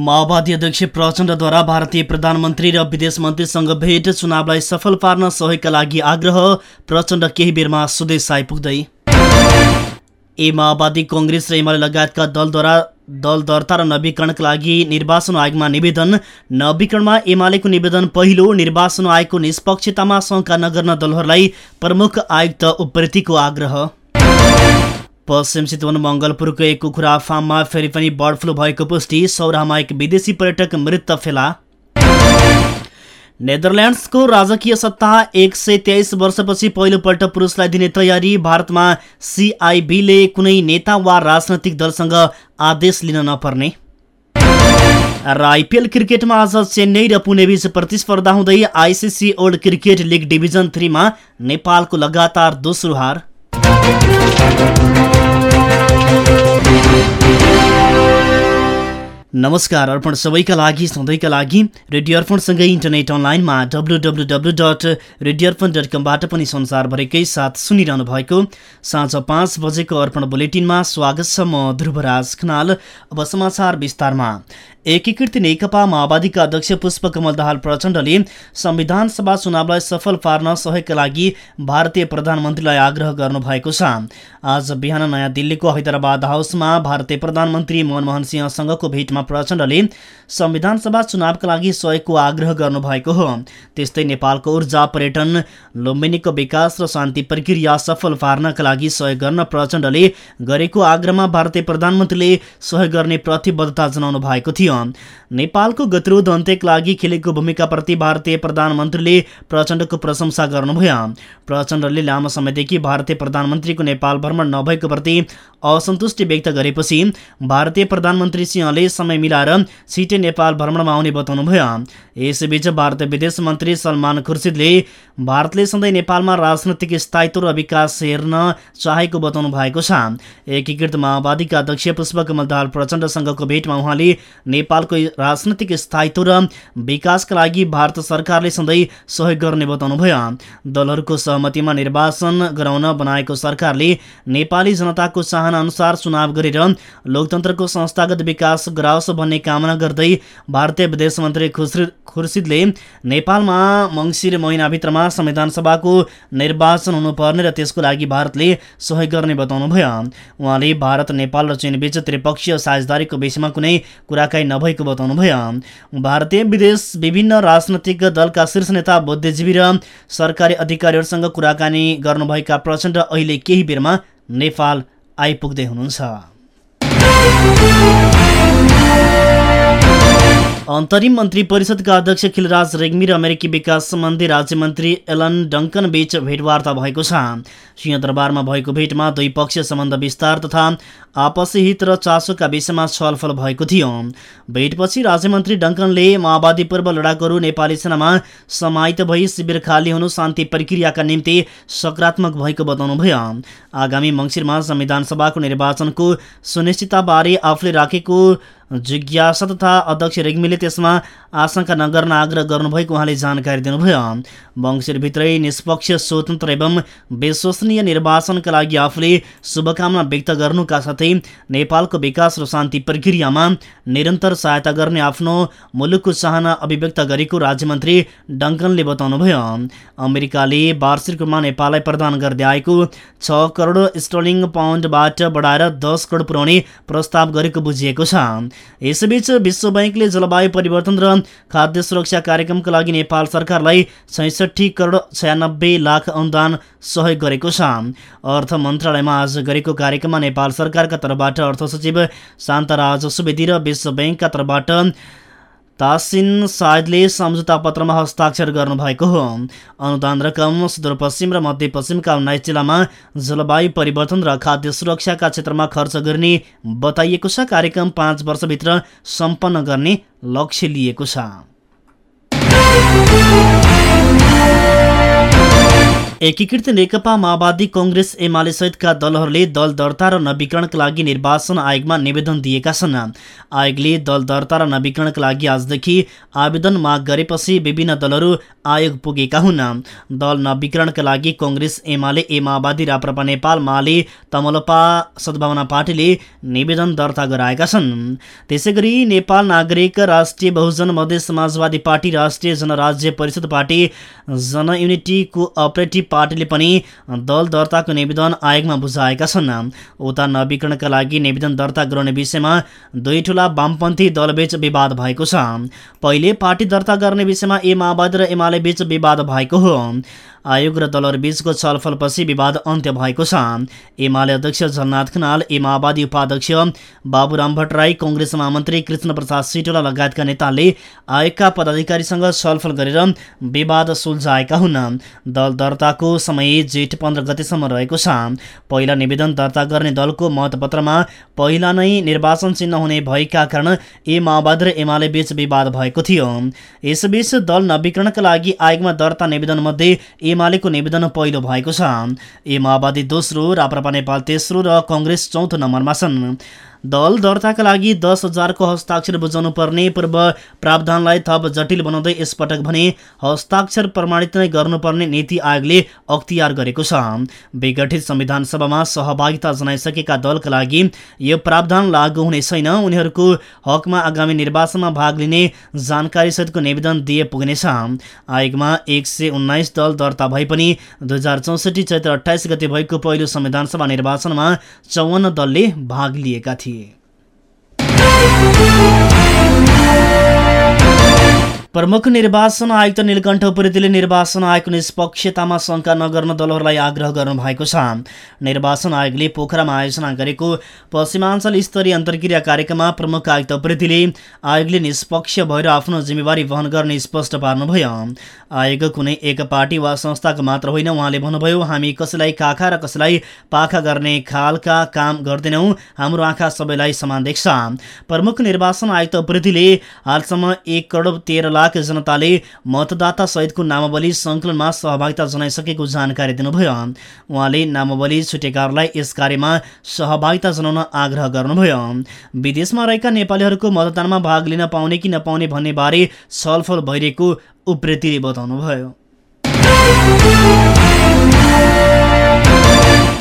माओवादी अध्यक्ष प्रचण्डद्वारा भारतीय प्रधानमन्त्री र विदेश मन्त्रीसँग भेट चुनावलाई सफल पार्न सहयोगका लागि आग्रह प्रचण्ड केही बेरमा स्वदेश आइपुग्दै। ए माओवादी कङ्ग्रेस र एमाले लगायतका दलद्वारा दल दर्ता र नवीकरणका लागि निर्वाचन आयोगमा निवेदन नवीकरणमा एमालेको निवेदन पहिलो निर्वाचन आयोगको निष्पक्षतामा शङ्का नगर्न दलहरूलाई प्रमुख आयुक्त उप्रेतीको आग्रह। पश्चिम चितवन मङ्गलपुरको एक कुखुरा फार्ममा फेरि पनि बर्ड फ्लू भएको पुष्टि। सौराहमा एक विदेशी पर्यटक मृत फेला। नेदरल्यान्ड्सको राजकीय सत्ता एक सय तेइस वर्षपछि पहिलोपल्ट पुरुषलाई दिने तयारी भारतमा सिआइबीले कुनै नेता वा राजनैतिक दलसँग आदेश लिन नपर्ने। र आइपिएल क्रिकेटमा आज चेन्नई र पुणेबीच प्रतिस्पर्धा हुँदै ICC world cricket league division थ्रीमा नेपालको लगातार दोस्रो हार। नमस्कार अर्पण सबैका लागि सधैँका लागि रेडियो अर्पणसँगै इन्टरनेट अनलाइनमा W W W dot radio Arpan dot कमबाट पनि संसारभरिकै साथ सुनिरहनु भएको साँझ पाँच बजेको अर्पण बुलेटिनमा स्वागत छ म ध्रुवराज खनाल। अब समाचार विस्तारमा। एकीकृत नेकपा माओवादीका अध्यक्ष पुष्पकमल दाहाल प्रचण्डले संविधान सभा चुनावलाई सफल पार्न सहयोगका लागि भारतीय प्रधानमन्त्रीलाई आग्रह गर्नुभएको छ। आज बिहान नयाँ दिल्लीको हैदराबाद हाउसमा भारतीय प्रधानमन्त्री मनमोहन सिंहसँगको भेटमा प्रचण्डले संविधान सभा चुनावका लागि सहयोगको आग्रह गर्नुभएको हो। त्यस्तै नेपालको ऊर्जा पर्यटन लुम्बिनीको विकास र शान्ति प्रक्रिया सफल पार्नका लागि सहयोग गर्न प्रचण्डले गरेको आग्रहमा भारतीय प्रधानमन्त्रीले सहयोग गर्ने प्रतिबद्धता जनाउनु भएको थियो। नेपालको गतिरोध अन्त्यका लागि खेलेको भूमिकाप्रति भारतीय प्रधानमन्त्रीले प्रचण्डको प्रशंसा गर्नुभयो। प्रचण्डले लामो समयदेखि भारतीय प्रधानमन्त्रीको नेपाल भ्रमण नभएको प्रति असन्तुष्टि व्यक्त गरेपछि भारतीय प्रधानमन्त्री सिंहले समय मिलाएर छिटे नेपाल भ्रमणमा आउने बताउनुभयो। यसैबीच भारतीय विदेश मन्त्री सलमान खुर्सिदले भारतले सधैँ नेपालमा राजनैतिक स्थायित्व र विकास हेर्न चाहेको बताउनु भएको छ। एकीकृत माओवादीका अध्यक्ष पुष्पकमल दाहाल प्रचण्डसँगको भेटमा उहाँले नेपालको राजनैतिक स्थायित्व र विकासका लागि भारत सरकारले सधैँ सहयोग गर्ने बताउनुभयो। दलहरूको सहमतिमा निर्वाचन गराउन बनाएको सरकारले नेपाली जनताको चाहना अनुसार चुनाव गरेर लोकतन्त्रको संस्थागत विकास गराओस् भन्ने कामना गर्दै भारतीय विदेश मन्त्री खुर्सिदले नेपालमा मङ्सिर महिनाभित्रमा संविधान सभाको निर्वाचन हुनुपर्ने र त्यसको लागि भारतले सहयोग गर्ने बताउनुभयो। उहाँले भारत नेपाल र चीनबीच त्रिपक्षीय साझेदारीको विषयमा कुनै कुराकानी नभएको बताउनुभयो भारतीय विदेश विभिन्न राजनैतिक दलका शीर्ष नेता बुद्धिजीवी र सरकारी अधिकारीहरूसँग कुराकानी गर्नुभएका प्रचण्ड अहिले केही बेरमा नेपाल आइपुग्दै हुनुहुन्छ। अन्तरिम मन्त्री परिषदका अध्यक्ष खिलराज रेग्मी र अमेरिकी विकास सम्बन्धी राज्यमन्त्री एलन डङ्कन बीच भेटवार्ता भएको छ। सिंहदरबारमा भएको भेटमा द्विपक्षीय सम्बन्ध विस्तार तथा आपसी हित र चासोका विषयमा छलफल भएको थियो। भेटपछि राज्यमन्त्री डङ्कनले माओवादी पूर्व लडाकुहरू नेपाली सेनामा समाहित भई शिविर खाली हुनु शान्ति प्रक्रियाका निम्ति सकारात्मक भएको बताउनुभयो। आगामी मङ्सिरमा संविधान सभाको निर्वाचनको सुनिश्चितताबारे आफूले राखेको जिज्ञासा तथा अध्यक्ष रेग्मीले त्यसमा आशंका नगर्न आग्रह गर्नुभएको उहाँले जानकारी दिनुभयो। मङ्सिरभित्रै निष्पक्ष स्वतन्त्र एवं विश्वसनीय निर्वाचनका लागि आफूले शुभकामना व्यक्त गर्नुका साथै नेपालको विकास र शान्ति प्रक्रियामा निरन्तर सहायता गर्ने आफ्नो मुलुकको चाहना अभिव्यक्त गरेको राज्यमन्त्री डङ्कनले बताउनुभयो। अमेरिकाले वार्षिक रूपमा नेपाललाई प्रदान गर्दै आएको छ करोड स्टर्लिङ पाउन्डबाट बढाएर दस करोड पुर्याउने प्रस्ताव गरेको बुझिएको छ। यसैबीच विश्व ब्याङ्कले जलवायु परिवर्तन र खाद्य सुरक्षा कार्यक्रमका लागि नेपाल सरकारलाई छैसठी करोड छयानब्बे लाख अनुदान सहयोग गरेको छ। अर्थ मन्त्रालयमा आज गरेको कार्यक्रममा नेपाल सरकारका तर्फबाट अर्थ सचिव शान्तराज सुवेदी र विश्व ब्याङ्कका तर्फबाट तासिन सायदले सम्झौता पत्रमा हस्ताक्षर गर्नुभएको हो। अनुदान रकम सुदूरपश्चिम र मध्यपश्चिमका उन्नाइस जिल्लामा जलवायु परिवर्तन र खाद्य सुरक्षाका क्षेत्रमा खर्च गर्ने बताइएको छ। कार्यक्रम पाँच वर्षभित्र सम्पन्न गर्ने लक्ष्य लिएको छ। एकीकृत नेकपा माओवादी कङ्ग्रेस एमाले सहितका दलहरूले दल दर्ता र नवीकरणका लागि निर्वाचन आयोगमा निवेदन दिएका छन्। आयोगले दल दर्ता र नवीकरणका लागि आजदेखि आवेदन माग गरेपछि विभिन्न दलहरू आयोग पुगेका हुन्। दल नवीकरणका लागि कङ्ग्रेस एमाले ए माओवादी राप्रपा नेपाल माले तमलपा सद्भावना पार्टीले निवेदन दर्ता गराएका छन्। त्यसै नेपाल नागरिक राष्ट्रिय बहुजन मध्य समाजवादी पार्टी राष्ट्रिय जनराज्य परिषद पार्टी जनयुनिटी कोअपरेटिभ पार्टीले पनि दल दर्ताको निवेदन आयोगमा बुझाएका छन्। उता नवीकरणका लागि निवेदन दर्ता गराउने विषयमा दुई ठुला वामपन्थी दलबीच विवाद भएको छ। पहिले पार्टी दर्ता गर्ने विषयमा ए माओवादी र एमाले बीच विवाद भएको हो। आयोग र दलहरूबीचको छलफलपछि विवाद अन्त्य भएको छ। एमाले अध्यक्ष झलनाथ खनाल ए माओवादी उपाध्यक्ष बाबुराम भट्टराई कङ्ग्रेस महामन्त्री कृष्ण प्रसाद सिटोला लगायतका नेताले आयोगका पदाधिकारीसँग छलफल गरेर विवाद सुल्झाएका हुन्। दल दर्ताको समय जेठ पन्ध्र गतेसम्म रहेको छ। पहिला निवेदन दर्ता गर्ने दलको मतपत्रमा पहिला नै निर्वाचन चिन्ह हुने भएका कारण ए माओवादी र एमाले बीच विवाद भएको थियो। यसबीच दल नवीकरणका लागि आयोगमा दर्ता निवेदन मध्ये एमालेको निवेदन पहिलो भएको छ। ए माओवादी दोस्रो राप्रपा नेपाल तेस्रो र कङ्ग्रेस चौथो नम्बरमा छन्। दल दर्ताका लागि दस हजारको हस्ताक्षर बुझाउनु पर्ने पूर्व प्रावधानलाई थप जटिल बनाउँदै यसपटक भने हस्ताक्षर प्रमाणित नै गर्नुपर्ने नीति आयोगले अख्तियार गरेको छ। विघटित संविधान सभामा सहभागिता जनाइसकेका दलका लागि यो प्रावधान लागू हुने छैन। उनीहरूको हकमा आगामी निर्वाचनमा भाग लिने जानकारी सहितको निवेदन दिए पुग्नेछ। आयोगमा एक सय उन्नाइस दल दर्ता भए पनि दुई हजार चौसठी चैत्र अठाइस गते भएको पहिलो संविधान सभा निर्वाचनमा चौवन्न दलले भाग लिएका थिए। थिए प्रमुख निर्वाचन आयुक्त नीलकण्ठ उप्रेतीले निर्वाचन आयोगको निष्पक्षतामा शङ्का नगर्न दलहरूलाई आग्रह गर्नु भएको छ। निर्वाचन आयोगले पोखरामा आयोजना गरेको पश्चिमाञ्चल स्तरीय अन्तर्क्रिया कार्यक्रममा प्रमुख आयुक्त उप्रेतीले आयोगले निष्पक्ष भएर आफ्नो जिम्मेवारी वहन गर्ने स्पष्ट पार्नुभयो। आयोग कुनै एक पार्टी वा संस्थाको मात्र होइन उहाँले भन्नुभयो हामी कसैलाई काखा र कसैलाई पाखा गर्ने खालका काम गर्दैनौँ। हाम्रो आँखा सबैलाई समान देख्छ। प्रमुख निर्वाचन आयुक्त उप्रेतीले हालसम्म एक करोड तेह्र जनताले मतदाता सहितको नामावली सङ्कलनमा सहभागिता जनाइसकेको जानकारी दिनुभयो। उहाँले नामावली छुटेकाहरूलाई यस कार्यमा सहभागिता जनाउन आग्रह गर्नुभयो। विदेशमा रहेका नेपालीहरूको मतदानमा भाग लिन पाउने कि नपाउने भन्ने बारे छलफल भइरहेको उप्रेतीले बताउनुभयो।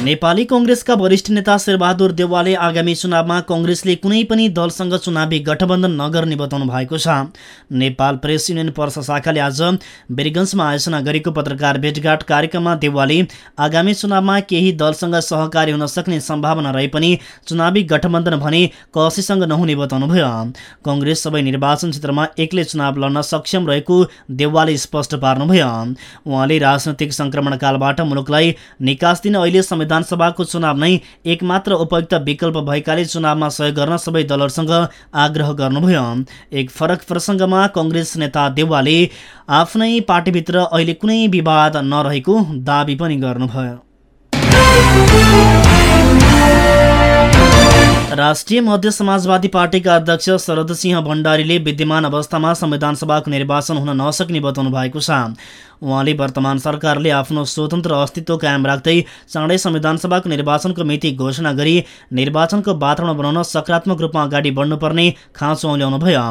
नेपाली कङ्ग्रेसका वरिष्ठ नेता शेरबहादुर देवालले आगामी चुनावमा कङ्ग्रेसले कुनै पनि दलसँग चुनावी गठबन्धन नगर्ने बताउनु भएको छ। नेपाल प्रेस युनियन पर्सा शाखाले आज बेरिगन्जमा आयोजना गरेको पत्रकार भेटघाट कार्यक्रममा देवालले आगामी चुनावमा केही दलसँग सहकारी हुन सक्ने सम्भावना रहे पनि चुनावी गठबन्धन भने कसैसँग नहुने बताउनुभयो। कङ्ग्रेस सबै निर्वाचन क्षेत्रमा एक्लै चुनाव लड्न सक्षम रहेको देवालले स्पष्ट पार्नुभयो। उहाँले राजनैतिक सङ्क्रमणकालबाट मुलुकलाई निकास दिन अहिले संविधानसभाको चुनाव नै एकमात्र उपयुक्त विकल्प भएकाले चुनावमा सहयोग गर्न सबै दलहरूसँग आग्रह गर्नुभयो। एक फरक प्रसङ्गमा कङ्ग्रेस नेता देवालले आफ्नै पार्टीभित्र अहिले कुनै विवाद नरहेको दावी पनि गर्नुभयो। राष्ट्रिय मध्य समाजवादी पार्टीका अध्यक्ष शरदसिंह भण्डारीले विद्यमान अवस्थामा संविधान सभाको निर्वाचन हुन नसक्ने बताउनु भएको छ। उहाँले वर्तमान सरकारले आफ्नो स्वतन्त्र अस्तित्व कायम राख्दै चाँडै संविधानसभाको निर्वाचनको मिति घोषणा गरी निर्वाचनको वातावरण बनाउन सकारात्मक रूपमा अगाडि बढ्नुपर्ने खाँचो भयो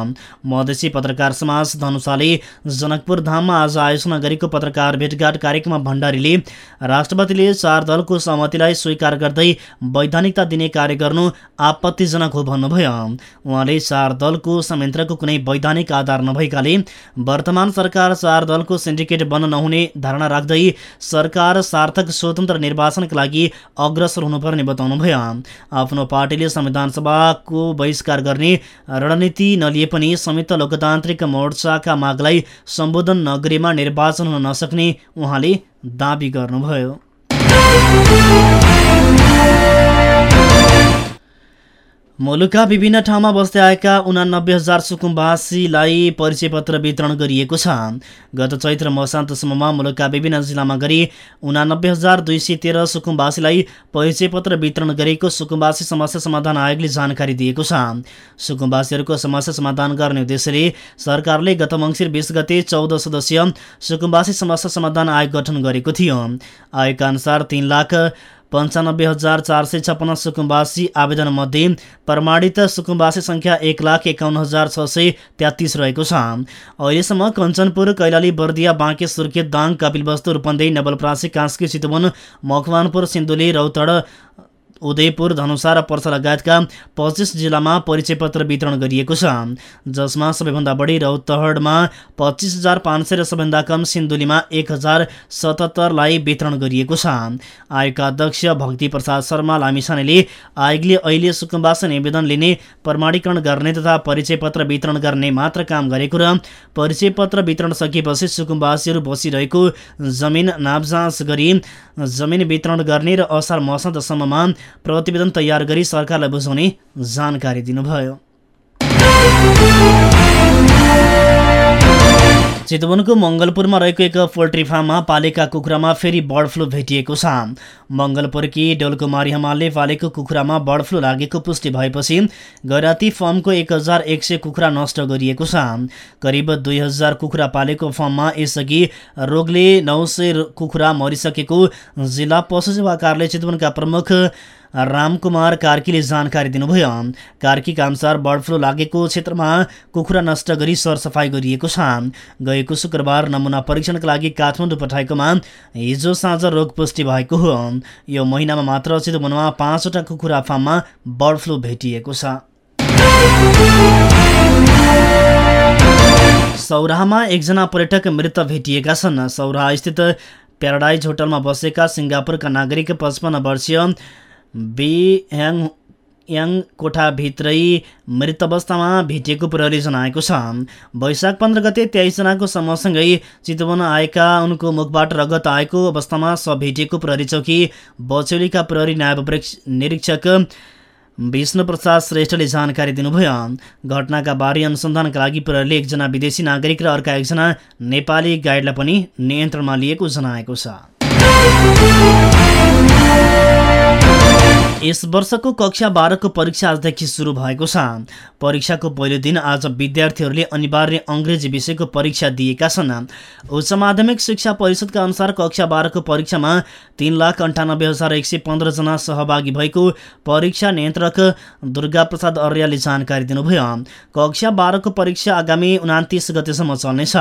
मधेसी पत्रकार समाज धनुषाले जनकपुर धाममा आज आयोजना गरेको पत्रकार भेटघाट कार्यक्रममा भण्डारीले राष्ट्रपतिले चार दलको सहमतिलाई स्वीकार गर्दै वैधानिकता दिने कार्य गर्नु आपत्तिजनक हो भन्नुभयो। उहाँले चार दलको संयन्त्रको कुनै वैधानिक आधार नभएकाले वर्तमान सरकार चार दलको सिन्डिकेट बन्न नहुने धारणा राख्दै सरकार सार्थक स्वतन्त्र निर्वाचनका लागि अग्रसर हुनुपर्ने बताउनुभयो। आफ्नो पार्टीले संविधान सभाको बहिष्कार गर्ने रणनीति नलिए पनि संयुक्त लोकतान्त्रिक मोर्चाका मागलाई सम्बोधन नगरीमा निर्वाचन हुन नसक्ने उहाँले दावी गर्नुभयो। मुलुकका विभिन्न ठाउँमा बस्दै आएका उनानब्बे हजार सुकुम्बासीलाई परिचय पत्र वितरण गरिएको छ। गत चैत्र मसान्तसम्ममा मुलुकका विभिन्न जिल्लामा गरी उनानब्बे हजार दुई सय तेह्र सुकुम्बासीलाई परिचय पत्र वितरण गरेको सुकुम्बासी समस्या समाधान आयोगले जानकारी दिएको छ। सुकुम्बासीहरूको समस्या समाधान गर्ने उद्देश्यले सरकारले गत मङ्सिर बिस गते चौध सदस्यीय सुकुम्बासी समस्या समाधान आयोग गठन गरेको थियो। आयोगका अनुसार तिन लाख पन्चानब्बे हजार चार सय छप्पन्न सुकुम्बासी आवेदनमध्ये प्रमाणित सुकुम्बासी सङ्ख्या एक लाख एकाउन्न हजार छ सय तेत्तिस रहेको छ। अहिलेसम्म कञ्चनपुर कैलाली बर्दिया बाँके सुर्खेत दाङ कपिलवस्तु रूपन्देही नवलप्रासी कास्की चितवन मकवानपुर सिन्धुली रौतड उदयपुर धनुषा र पर्सा लगायतका पच्चिस जिल्लामा परिचय पत्र वितरण गरिएको छ। जसमा सबैभन्दा बढी रौतहडमा पच्चिस हजार पाँच सय र सबैभन्दा कम सिन्धुलीमा एक हजार सतहत्तरलाई वितरण गरिएको छ। आयोगका अध्यक्ष भक्ति प्रसाद शर्मा लामिसानेले आयोगले अहिले सुकुम्बास निवेदन लिने प्रमाणीकरण गर्ने तथा परिचय पत्र वितरण गर्ने मात्र काम गरेको र परिचय पत्र वितरण सकिएपछि सुकुम्बासीहरू बसिरहेको जमिन नापजाँच गरी जमिन वितरण गर्ने र असार मसान्तसम्ममा प्रतिवेदन तयार गरी सरकारलाई बुझाउने जानकारी दिनुभयो। चितवनको मङ्गलपुरमा रहेको एक पोल्ट्री फार्ममा पालेका कुखुरामा फेरि बर्ड फ्लू भेटिएको छ। मङ्गलपुरकी डोलकुमारी हमालले पालेको कुखुरामा बर्ड फ्लू लागेको पुष्टि भएपछि गैराती फार्मको एक हजार एक सय कुखुरा नष्ट गरिएको छ। करिब दुई हजार कुखुरा पालेको फार्ममा यसअघि रोगले नौ कुखुरा मरिसकेको जिल्ला पशु सेवा कार्यालय चितवनका प्रमुख रामकुमार कार्कीले जानकारी दिनुभयो। कार्कीका अनुसार बर्ड फ्लू लागेको क्षेत्रमा कुखुरा नष्ट गरी सरसफाइ गरिएको छ। गएको शुक्रबार नमुना परीक्षणका लागि काठमाडौँ पठाएकोमा हिजो साँझ रोग पुष्टि भएको हो। यो महिनामा मात्र चितवनमा पाँचवटा कुखुरा फार्ममा बर्ड फ्लू भेटिएको छ। सौराहमा एकजना पर्यटक मृत भेटिएका छन्। सौराहा स्थित प्याराडाइज होटलमा बसेका सिङ्गापुरका नागरिक पचपन्न वर्षीय बेयाङ याङ कोठाभित्रै मृत अवस्थामा भेटिएको प्रहरी जनाएको छ। वैशाख पन्ध्र गते तेइसजनाको समूहसँगै चितवन आएका उनको मुखबाट रगत आएको अवस्थामा सब भेटिएको प्रहरी चौकी बचौलीका प्रहरी नायब निरीक्षक विष्णु प्रसाद श्रेष्ठले जानकारी दिनुभयो। घटनाका बारे अनुसन्धानका लागि प्रहरीले एकजना विदेशी नागरिक र अर्का एकजना नेपाली गाइडलाई पनि नियन्त्रणमा लिएको जनाएको छ। यस वर्षको कक्षा बाह्रको परीक्षा आजदेखि सुरु भएको छ। परीक्षाको पहिलो दिन आज विद्यार्थीहरूले अनिवार्य अङ्ग्रेजी विषयको परीक्षा दिएका छन्। उच्च माध्यमिक शिक्षा परिषदका अनुसार कक्षा बाह्रको परीक्षामा तिन लाख अन्ठानब्बे हजार एक सय पन्ध्रजना सहभागी भएको परीक्षा नियन्त्रक दुर्गा प्रसाद अर्याले जानकारी दिनुभयो। कक्षा बाह्रको परीक्षा आगामी उनातिस गतेसम्म चल्नेछ।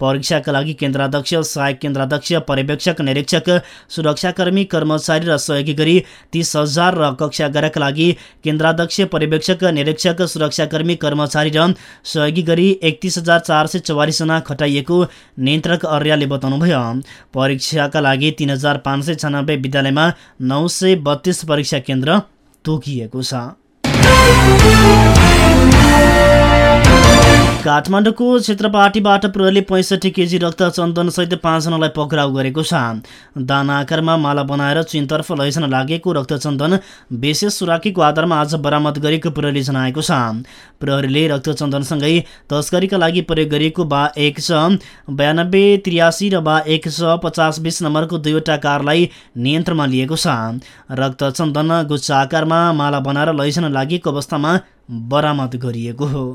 परीक्षाका लागि केन्द्राध्यक्ष सहायक केन्द्राध्यक्ष पर्यवेक्षक निरीक्षक सुरक्षाकर्मी कर्मचारी र सहयोगी गरी तिस हजार हजार र कक्षा एघारका लागि केन्द्राध्यक्ष पर्यवेक्षक निरीक्षक सुरक्षाकर्मी कर्मचारी र सहयोगी गरी एकतिस हजार चार सय चौवालिसजना खटाइएको नियन्त्रक अर्याले बताउनुभयो परीक्षाका लागि तिन हजार पाँच सय छयानब्बे विद्यालयमा नौ सय बत्तीस परीक्षा केन्द्र तोकिएको छ काठमाडौँको क्षेत्रपाटीबाट प्रहरीले पैँसठी केजी रक्त चन्दनसहित पाँचजनालाई पक्राउ गरेको छ। दाना आकारमा माला बनाएर चिनतर्फ लैजान लागेको रक्तचन्दन विशेष सुराकीको आधारमा आज बरामद गरेको प्रहरीले जनाएको छ। प्रहरीले रक्तचन्दनसँगै तस्करीका लागि प्रयोग गरिएको बा एक छ बयानब्बे त्रियासी र बा एक छ पचास बिस नम्बरको दुईवटा कारलाई नियन्त्रणमा लिएको छ। रक्तचन्दन गुच्चा आकारमा माला बनाएर लैजान लागेको अवस्थामा बरामद गरिएको हो।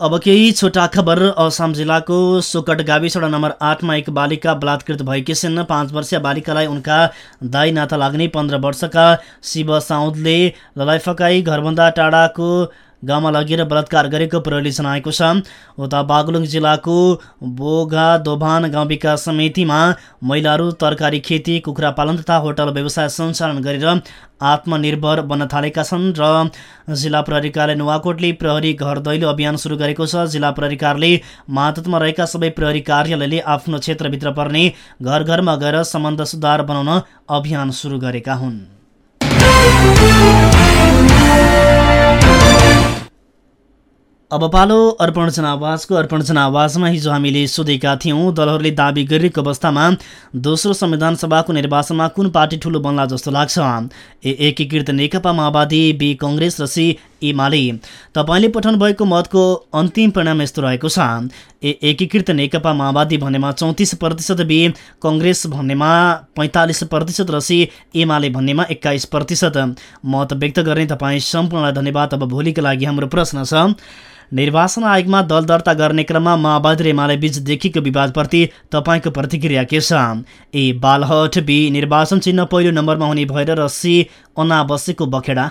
अब केही छोटा खबर असम जिल्लाको सोकट गाविस वडा नम्बर आठमा एक बालिका बलात्कृत भएकी छिन्। पाँच वर्षीय बालिकालाई उनका दाई नाता लाग्ने पन्ध्र वर्षका शिव साउदले ललाइफकाई घरभन्दा टाढाको गाउँमा लगेर बलात्कार गरेको प्रहरीले जनाएको छ। उता बागलुङ जिल्लाको बोगा दोभान गाउँ विकास समितिमा महिलाहरू तरकारी खेती कुखुरा पालन तथा होटल व्यवसाय सञ्चालन गरेर आत्मनिर्भर बन्न थालेका छन् र जिल्ला प्रहरी कार्यालय नुवाकोटले प्रहरी घर दैलो अभियान सुरु गरेको छ। जिल्ला प्रहरी कार्यालय रहेका सबै प्रहरी कार्यालयले आफ्नो क्षेत्रभित्र पर्ने घर घरमा गएर सम्बन्ध सुधार बनाउन अभियान सुरु गरेका हुन्। अब पालो अर्पण जनावासको अर्पण जनावासमा हिजो हामीले सोधेका थियौँ दलहरूले दावी गरिरहेको अवस्थामा दोस्रो संविधान सभाको निर्वाचनमा कुन पार्टी ठुलो बन्ला जस्तो लाग्छ? ए एकीकृत नेकपा माओवादी बी कङ्ग्रेस र सी एमाले। तपाईँले पठाउनु भएको मतको अन्तिम परिणाम यस्तो रहेको छ। ए एकीकृत नेकपा माओवादी भन्नेमा चौतिस प्रतिशत बी कङ्ग्रेस भन्नेमा पैँतालिस प्रतिशत र सी एमाले भन्नेमा एक्काइस प्रतिशत। मत व्यक्त गर्ने तपाईँ सम्पूर्णलाई धन्यवाद। अब भोलिको लागि हाम्रो प्रश्न छ। निर्वाचन आयोगमा दल दर्ता गर्ने क्रममा माओवादी र एमाले बीच देखिएको विवादप्रति तपाईँको प्रतिक्रिया के छ? ए बालहट बी निर्वाचन चिन्ह पहिलो नम्बरमा हुने भएर र सी अनावश्यकको बखेडा।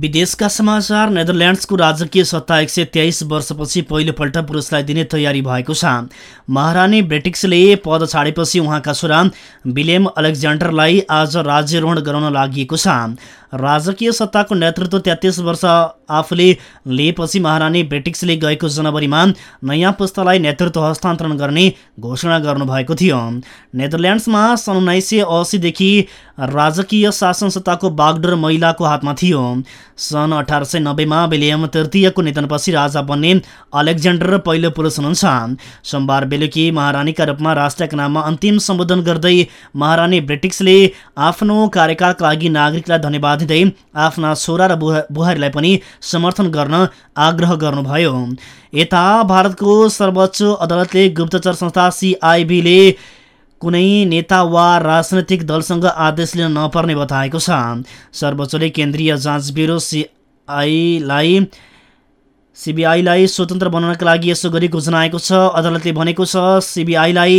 विदेशका समाचार नेदरल्यान्ड्सको राजकीय सत्ता एक सय तेइस वर्षपछि पहिलोपल्ट पुरुषलाई दिने तयारी भएको छ। महारानी ब्रिटिक्सले पद छाडेपछि उहाँका छोरा विलियम अलेक्जेन्डरलाई आज राज्यरोहण गराउन लागि छ। राजकीय सत्ताको नेतृत्व तेत्तिस वर्ष आफूले लिएपछि महारानी ब्रिटिक्सले गएको जनवरीमा नयाँ पुस्तालाई नेतृत्व हस्तान्तरण गर्ने घोषणा गर्नुभएको थियो। नेदरल्यान्ड्समा सन् उन्नाइस सय असीदेखि राजकीय शासन सत्ताको बागडोर महिलाको हातमा थियो। सन् अठार सय नब्बेमा विलियम तृतीयको निधनपछि राजा बन्ने अलेक्जेन्डर पहिलो पुरुष हुनुहुन्छ। सोमबार बेलुकी महारानीका रूपमा राष्ट्रका नाममा अन्तिम सम्बोधन गर्दै महारानी ब्रिटिक्सले आफ्नो कार्यकालका लागि नागरिकलाई धन्यवाद दिँदै आफ्ना छोरा र बुहारीलाई पनि समर्थन गर्न आग्रह गर्नुभयो। यता भारतको सर्वोच्च अदालतले गुप्तचर संस्था सिआइबीले कुनै नेता वा राजनैतिक दलसँग आदेश लिन नपर्ने बताएको छ। सर्वोच्चले केन्द्रीय जाँच ब्युरो सिआईलाई सिबिआईलाई स्वतन्त्र बनाउनका लागि यसो गरेको जनाएको छ। अदालतले भनेको छ सिबिआईलाई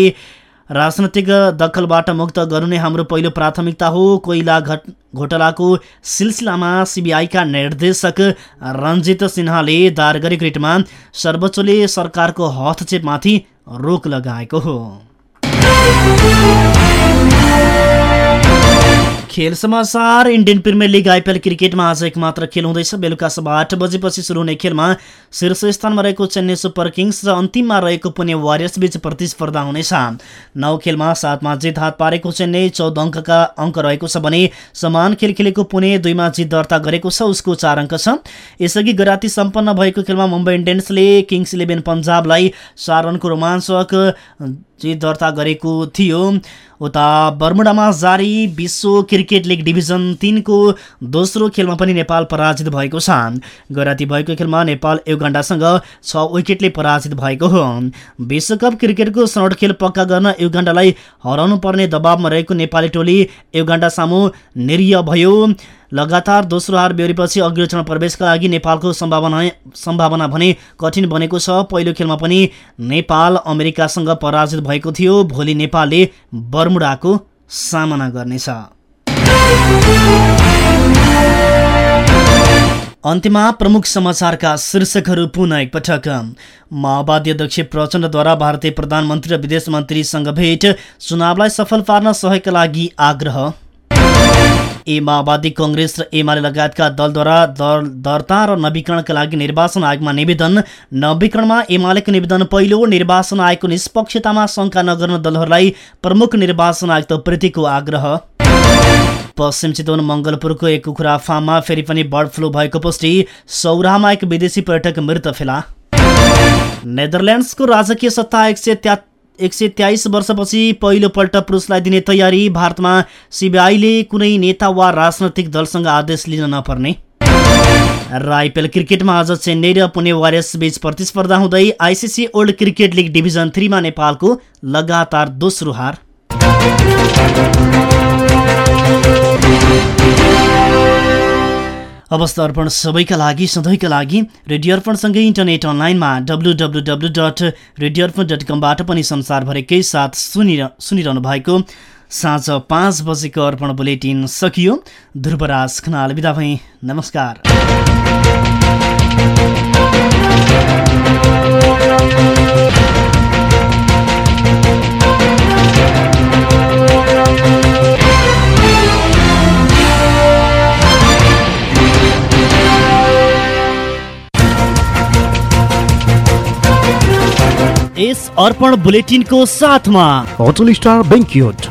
राजनैतिक दखलबाट मुक्त गर्नु नै हाम्रो पहिलो प्राथमिकता हो। कोइला घट घोटालाको सिलसिलामा सिबिआईका निर्देशक रञ्जित सिन्हाले दायर गरेको रिटमा सर्वोच्चले सरकारको हस्तक्षेपमाथि रोक लगाएको हो। खेल समाचार इन्डियन प्रिमियर लिग आइपिएल क्रिकेटमा आज एक मात्र खेल हुँदैछ बेलुका सभा आठ बजेपछि सुरु हुने खेलमा शीर्ष स्थानमा रहेको चेन्नई सुपर किङ्स र अन्तिममा रहेको पुणे वारियर्स बीच प्रतिस्पर्धा हुनेछ। नौ खेलमा सातमा जित हात पारेको चेन्नई चौध अङ्कका अङ्क रहेको छ भने समान खेल खेलेको पुणे दुईमा जित दर्ता गरेको छ उसको चार अङ्क छ। यसअघि गराती सम्पन्न भएको खेलमा मुम्बई इन्डियन्सले किङ्स इलेभेन पन्जाबलाई चार रोमाञ्चक जित दर्ता गरेको थियो। उता बर्मुडामा जारी विश्व क्रिकेट लिग डिभिजन तिनको दोस्रो खेलमा पनि नेपाल पराजित भएको छ। गराती भएको खेलमा नेपाल युगाण्डासँग छ विकेटले पराजित भएको हो। विश्वकप क्रिकेटको सनौट खेल पक्का गर्न युगाण्डालाई हराउनु पर्ने दबावमा रहेको नेपाली टोली युगाण्डा सामु निरीय भयो। लगातार दोस्रो हार बेहोरेपछि अघिल्लो चरण प्रवेशका लागि नेपालको सम्भावना सम्भावना भने कठिन बनेको छ। पहिलो खेलमा पनि नेपाल अमेरिकासँग पराजित भएको थियो। भोलि नेपालले बर्मुडाको सामना गर्नेछ। अन्त्यमा प्रमुख समाचारका शीर्षकहरू पुनः एकपटक। माओवादी अध्यक्ष प्रचण्डद्वारा भारतीय प्रधानमन्त्री र विदेश मन्त्रीसँग भेट। चुनावलाई सफल पार्न सहयोगका लागि आग्रह। ए माओवादी कङ्ग्रेस र एमाले लगायतका दलद्वारा दल दर्ता र नवीकरणका लागि निर्वाचन आयोगमा निवेदन। नवीकरणमा एमालेको निवेदन पहिलो निर्वाचन आयोगको निष्पक्षतामा शङ्का नगर्न दलहरूलाई प्रमुख निर्वाचन आयुक्त प्रीतिको आग्रह। पश्चिम चितवन मङ्गलपुरको एक कुखुरा फार्ममा फेरि पनि बर्ड फ्लू भएको पुष्टि। सौराहामा एक विदेशी पर्यटक मृत फेला। नेदरल्यान्ड्सको राजकीय सत्ता एक सय एक सय तेइस वर्षपछि पहिलोपल्ट पुरुषलाई दिने तयारी भारतमा सिबिआईले कुनै नेता वा राजनैतिक दलसँग आदेश लिन नपर्ने। र आइपिएल क्रिकेटमा आज चेन्नई र पुणे वारियर्स बीच प्रतिस्पर्धा हुँदै ICC world cricket league division थ्रीमा नेपालको लगातार दोस्रो हार। अवस्था अर्पण सबैका लागि सधैँका लागि रेडियो अर्पणसँगै इन्टरनेट अनलाइनमा W W W dot radio Arpan dot कमबाट पनि संसारभरिकै साथ सुनिर सुनिरहनु भएको साँझ पाँच बजेको अर्पण बुलेटिन सकियो। ध्रुवराज खनाल बिदा भई। नमस्कार। यस अर्पण बुलेटिनको साथमा। होटल स्टार बेङ्क्युट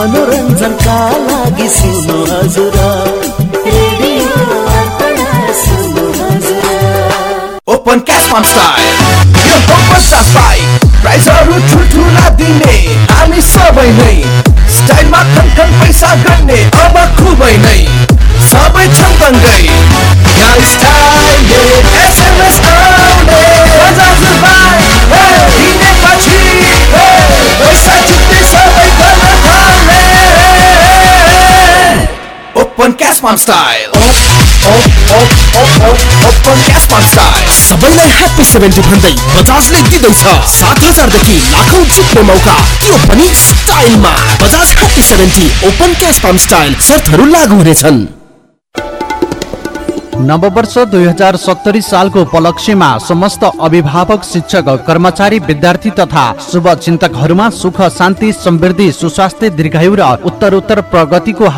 मनोरञ्जनका लागि सुन्नु हजुर ओपन क्यास पाम स्टाइल यो ओपन साफाई प्राइजहरू ठुल्ठुला दिने हामी सबै नै स्टाइलमा खनखन पैसा गर्ने अब खुबै नै सबै छङ्गै यहाँ स्टाइलले open cash palm style open cash palm style सबैलाई ह्याप्पी सेभेन्टी भन्दै बजाजले दिँदैछ सात हजारदेखि लाखौँ जित्ने मौका त्यो पनि स्टाइलमा Bajaj happy seventy open cash palm style शर्तहरू लागू हुनेछन् नववर्ष दुई हजार सत्तरी सालको उपलक्ष्यमा समस्त अभिभावक शिक्षक कर्मचारी विद्यार्थी तथा शुभचिन्तकहरूमा सुख शान्ति समृद्धि सुस्वास्थ्य दीर्घायु र उत्तरोत्तर प्रगतिको